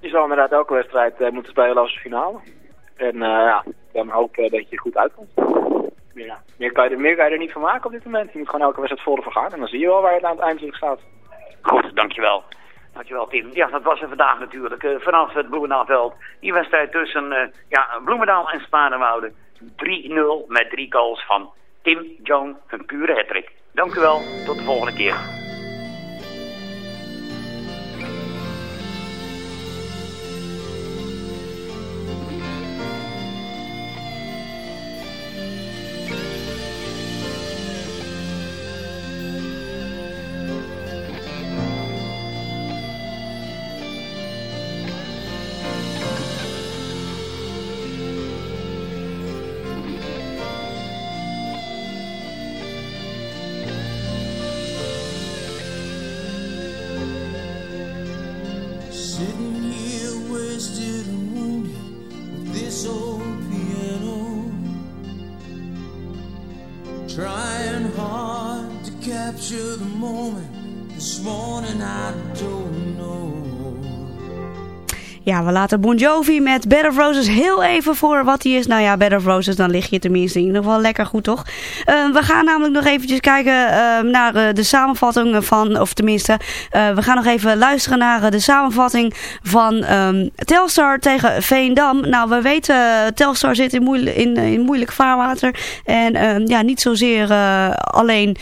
je zal inderdaad elke wedstrijd eh, moeten spelen als finale. En eh, ja, dan hoop ik dat je goed uitkomt. Ja, meer, kan je er, meer kan je er niet van maken op dit moment. Je moet gewoon elke wedstrijd ervoor gaan. En dan zie je wel waar je aan het eind staat. Goed, dankjewel. Dankjewel Tim. Ja, dat was er vandaag natuurlijk. Vanaf het Bloemendaalveld. Die wedstrijd tussen uh, ja, Bloemendaal en Sparenwoude. 3-0 met drie goals van Tim Joan. Een pure hattrick. Dank u wel. Tot de volgende keer. Bon Jovi met Bed of Roses heel even voor wat hij is. Nou ja, Bed of Roses, dan lig je tenminste in ieder geval lekker goed, toch? Uh, we gaan namelijk nog eventjes kijken uh, naar uh, de samenvatting van, of tenminste, we gaan nog even luisteren naar de samenvatting van um, Telstar tegen Veendam. Nou, we weten, Telstar zit in, in, in moeilijk vaarwater. En ja, niet zozeer alleen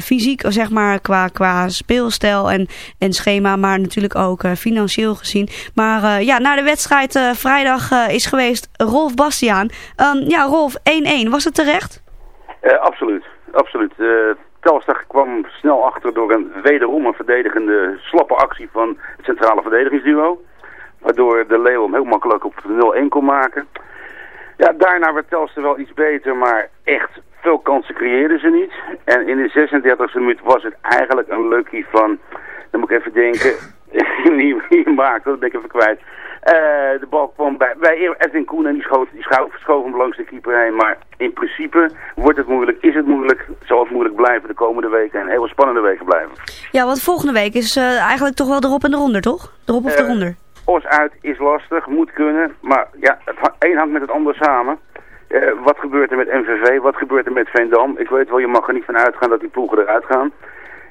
fysiek, zeg maar, qua, qua speelstijl en, en schema, maar natuurlijk ook financieel gezien. Maar ja, na de wedstrijd vrijdag is geweest Rolf Bastiaan. Um, ja, Rolf, 1-1. Was het terecht? Absoluut, absoluut. Telstar kwam snel achter door een wederom een verdedigende slappe actie van het centrale verdedigingsduo. Waardoor de Leeuw hem heel makkelijk op 0-1 kon maken. Ja, daarna werd Telstar wel iets beter, maar echt veel kansen creëerden ze niet. En in de 36e minuut was het eigenlijk een lucky van, dan moet ik even denken, wie hem maakte, dat ben ik even kwijt. Uh, de bal kwam bij, bij Edwin Koen en die schoot, die schoof, schoof hem langs de keeper heen. Maar in principe wordt het moeilijk, is het moeilijk, zal het moeilijk blijven de komende weken en hele spannende weken blijven. Ja, want volgende week is uh, eigenlijk toch wel erop en eronder, toch? Erop of uh, eronder? Os uit is lastig, moet kunnen, maar ja, het een hangt met het ander samen. Uh, wat gebeurt er met MVV, wat gebeurt er met Veendam? Ik weet wel, je mag er niet van uitgaan dat die ploegen eruit gaan.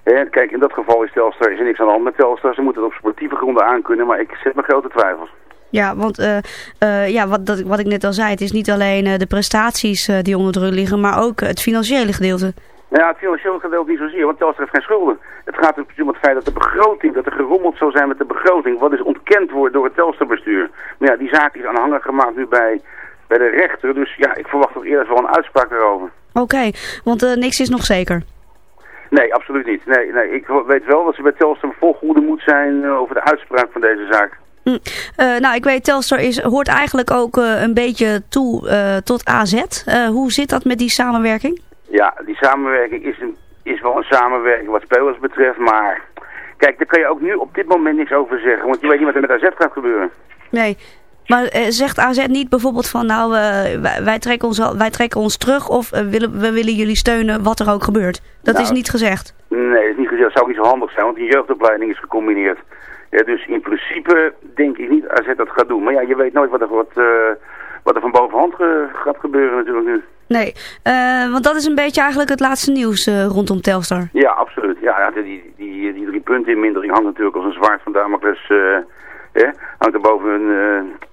En kijk, in dat geval is Telstar is er niks aan de hand met Telstar. Ze moeten het op sportieve gronden aankunnen, maar ik zet me grote twijfels. Ja, want uh, uh, ja, wat, dat, wat ik net al zei, het is niet alleen uh, de prestaties die onder druk liggen, maar ook het financiële gedeelte. Ja, het financiële gedeelte niet zozeer, want Telstar heeft geen schulden. Het gaat om het feit dat de begroting, dat er gerommeld zou zijn met de begroting, wat is ontkend wordt door het Telstarbestuur. Maar ja, die zaak is aanhanger gemaakt nu bij, bij de rechter, dus ja, ik verwacht toch eerst wel een uitspraak erover. Oké, okay, want niks is nog zeker. Nee, absoluut niet. Nee, nee, ik weet wel dat ze bij Telstar vol goede moed zijn uh, over de uitspraak van deze zaak. Hm. Uh, nou, ik weet, Telstar is, hoort eigenlijk ook uh, een beetje toe tot AZ. hoe zit dat met die samenwerking? Ja, die samenwerking is, een, is wel een samenwerking wat spelers betreft, maar... Kijk, daar kan je ook nu op dit moment niks over zeggen, want je weet niet wat er met AZ gaat gebeuren. Nee, maar eh, zegt AZ niet bijvoorbeeld van nou, eh, wij, trekken ons, wij trekken ons terug of eh, willen, we willen jullie steunen wat er ook gebeurt? Dat Nou, is niet gezegd. Nee, dat is niet gezegd. Dat zou niet zo handig zijn, want die jeugdopleiding is gecombineerd. Ja, dus in principe denk ik niet AZ dat gaat doen. Maar ja, je weet nooit wat er, wat, wat er van bovenhand ge- gaat gebeuren natuurlijk nu. Nee, want dat is een beetje eigenlijk het laatste nieuws rondom Telstar. Ja, absoluut. Ja, die, die, die drie punten in mindering hangt natuurlijk als een zwaard van Damocles. eh hè, hangt er boven, een, eh,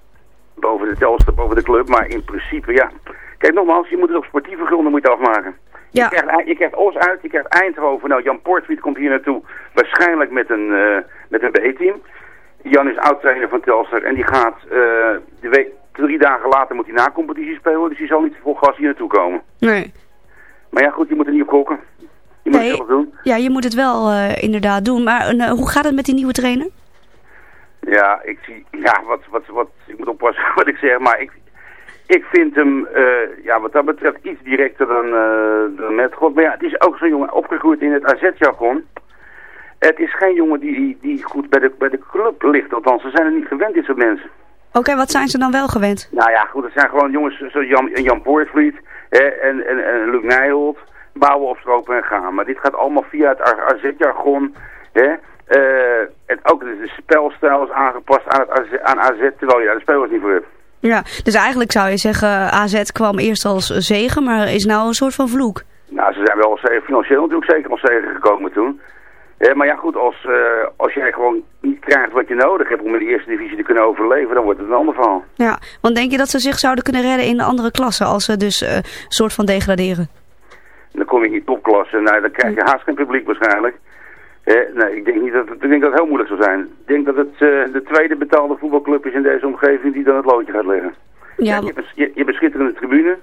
boven de Telstar, boven de club. Maar in principe, ja. Kijk, nogmaals, je moet het op sportieve gronden moet afmaken. Ja. Je, krijgt, je krijgt Os uit, je krijgt Eindhoven. Nou, Jan Portfiet komt hier naartoe. Waarschijnlijk met een, eh, met een B-team. Jan is oud-trainer van Telstar en die gaat eh, de week, drie dagen later moet hij na competitie spelen. Dus die zal niet vol gas hier naartoe komen. Nee. Maar ja, goed, je moet er niet op gokken. Je moet Nee. het zelf doen. Ja, je moet het wel eh, inderdaad doen. Maar hoe gaat het met die nieuwe trainer? Ja, ik zie, ja, wat, wat, wat, ik moet oppassen wat ik zeg, maar ik, ik vind hem, eh, ja, wat dat betreft iets directer dan, eh dan met God. Maar ja, het is ook zo'n jongen opgegroeid in het AZ-jargon. Het is geen jongen die, die goed bij de, bij de club ligt, althans, ze zijn er niet gewend, dit soort mensen. Oké, wat zijn ze dan wel gewend? Nou ja, goed, het zijn gewoon jongens zoals Jan, Jan Poortvliet hè, en, en, en Luc Nijholt, bouwen, opstropen en gaan. Maar dit gaat allemaal via het AZ-jargon, hè. Eh, en ook de, spelstijl is aangepast aan, het AZ, aan AZ, terwijl je daar de spelers niet voor hebt. Ja, dus eigenlijk zou je zeggen, AZ kwam eerst als zegen, maar is nou een soort van vloek. Nou, ze zijn wel financieel natuurlijk zeker als zegen gekomen toen. Eh, maar ja goed, als, eh, als jij gewoon niet krijgt wat je nodig hebt om in de eerste divisie te kunnen overleven, dan wordt het een ander verhaal. Ja, want denk je dat ze zich zouden kunnen redden in de andere klassen als ze dus eh soort van degraderen? En dan kom je in die topklasse, nou, dan krijg je haast geen publiek waarschijnlijk. Nee, ik denk, niet dat, het- ik denk dat het heel moeilijk zou zijn. Ik denk dat het eh, de tweede betaalde voetbalclub is in deze omgeving die dan het loodje gaat leggen. Ja, Je, hebt je, je hebt een schitterende tribune,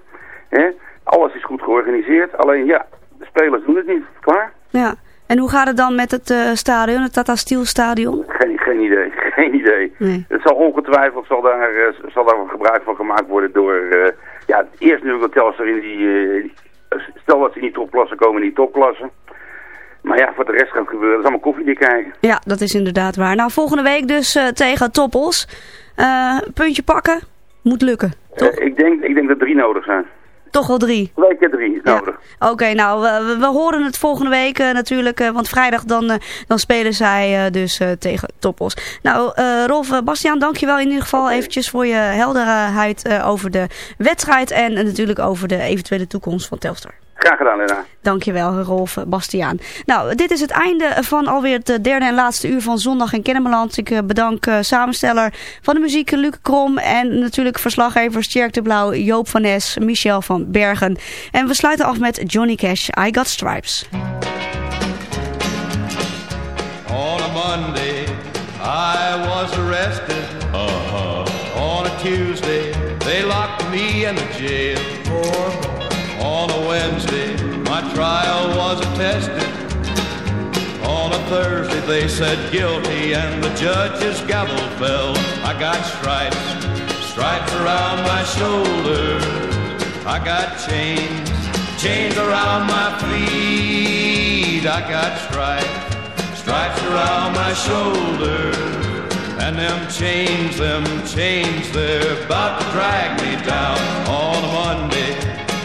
hè? alles is goed georganiseerd, alleen ja, de spelers doen het niet. Klaar? ja. En hoe gaat het dan met het eh, stadion, het Tata Steel stadion? Geen, geen idee, geen idee. Nee. Het zal ongetwijfeld zal daar, eh, zal daar gebruik van gemaakt worden door... eh, ja, eerst nu dat Telstar in die... die- stel dat ze in die topklasse komen in die topklasse. Maar ja, voor de rest gaat het gebeuren. Dat is allemaal koffiedik krijgen. Ja, dat is inderdaad waar. Nou, volgende week dus eh, tegen Toppels. Eh, puntje pakken, moet lukken. Eh, ik, denk, ik denk dat drie nodig zijn. Toch wel drie. Twee keer drie is nodig. Oké, nou, we, we- we horen het volgende week natuurlijk, want vrijdag dan, dan spelen zij dus tegen Toppos. Nou, Rolf, Bastiaan, dankjewel in ieder geval eventjes voor je helderheid over de wedstrijd en natuurlijk over de eventuele toekomst van Telstar. Graag gedaan, Lena. Dankjewel, Rolf Bastiaan. Nou, dit is het einde van alweer het eh, derde en laatste uur van Zondag in Kennemerland. Ik eh, bedank eh, samensteller van de muziek Luc Krom en natuurlijk verslaggevers Tjerk de Blauw, Joop van Nes, Michel van Bergen. En we sluiten af met Johnny Cash, I Got Stripes. On a Monday, I was arrested. Uh-huh. On a Tuesday, they locked me in the jail. Trial was attested. On a Thursday, they said guilty, and the judge's gavel fell. I got stripes, stripes around my shoulders. I got chains, chains around my feet. I got stripes, stripes around my shoulders. And them chains, them chains, they're about to drag me down on a Monday.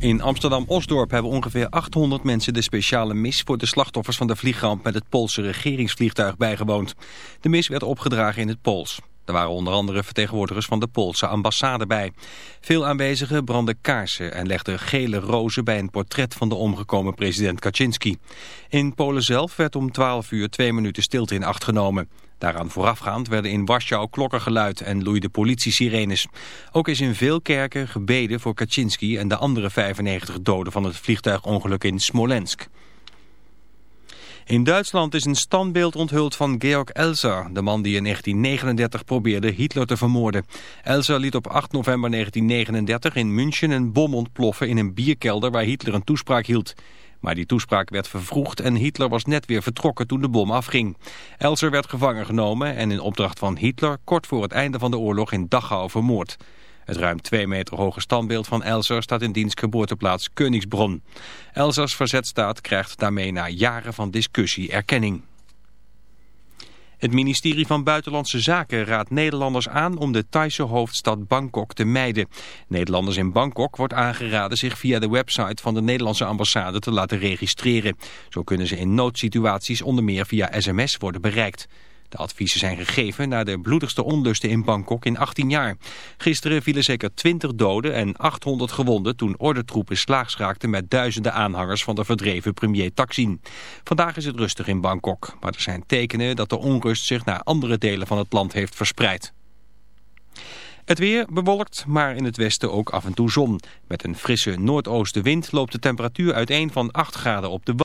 In Amsterdam-Osdorp hebben ongeveer 800 mensen de speciale mis voor de slachtoffers van de vliegramp met het Poolse regeringsvliegtuig bijgewoond. De mis werd opgedragen in het Pools. Er waren onder andere vertegenwoordigers van de Poolse ambassade bij. Veel aanwezigen brandden kaarsen en legden gele rozen bij een portret van de omgekomen president Kaczynski. In Polen zelf werd om 12 uur twee minuten stilte in acht genomen. Daaraan voorafgaand werden in Warschau klokken geluid en loeiden politie-sirenes. Ook is in veel kerken gebeden voor Kaczynski en de andere 95 doden van het vliegtuigongeluk in Smolensk. In Duitsland is een standbeeld onthuld van Georg Elser, de man die in 1939 probeerde Hitler te vermoorden. Elser liet op 8 november 1939 in München een bom ontploffen in een bierkelder waar Hitler een toespraak hield. Maar die toespraak werd vervroegd en Hitler was net weer vertrokken toen de bom afging. Elser werd gevangen genomen en in opdracht van Hitler kort voor het einde van de oorlog in Dachau vermoord. Het ruim twee meter hoge standbeeld van Elser staat in dienst geboorteplaats Königsbronn. Elsers verzetstaat krijgt daarmee na jaren van discussie erkenning. Het ministerie van Buitenlandse Zaken raadt Nederlanders aan om de Thaise hoofdstad Bangkok te mijden. Nederlanders in Bangkok wordt aangeraden zich via de website van de Nederlandse ambassade te laten registreren. Zo kunnen ze in noodsituaties onder meer via sms worden bereikt. De adviezen zijn gegeven na de bloedigste onlusten in Bangkok in 18 jaar. Gisteren vielen zeker 20 doden en 800 gewonden toen ordentroepen slaags raakten met duizenden aanhangers van de verdreven premier Thaksin. Vandaag is het rustig in Bangkok, maar er zijn tekenen dat de onrust zich naar andere delen van het land heeft verspreid. Het weer bewolkt, maar in het westen ook af en toe zon. Met een frisse noordoostenwind loopt de temperatuur uiteen van 8 graden op de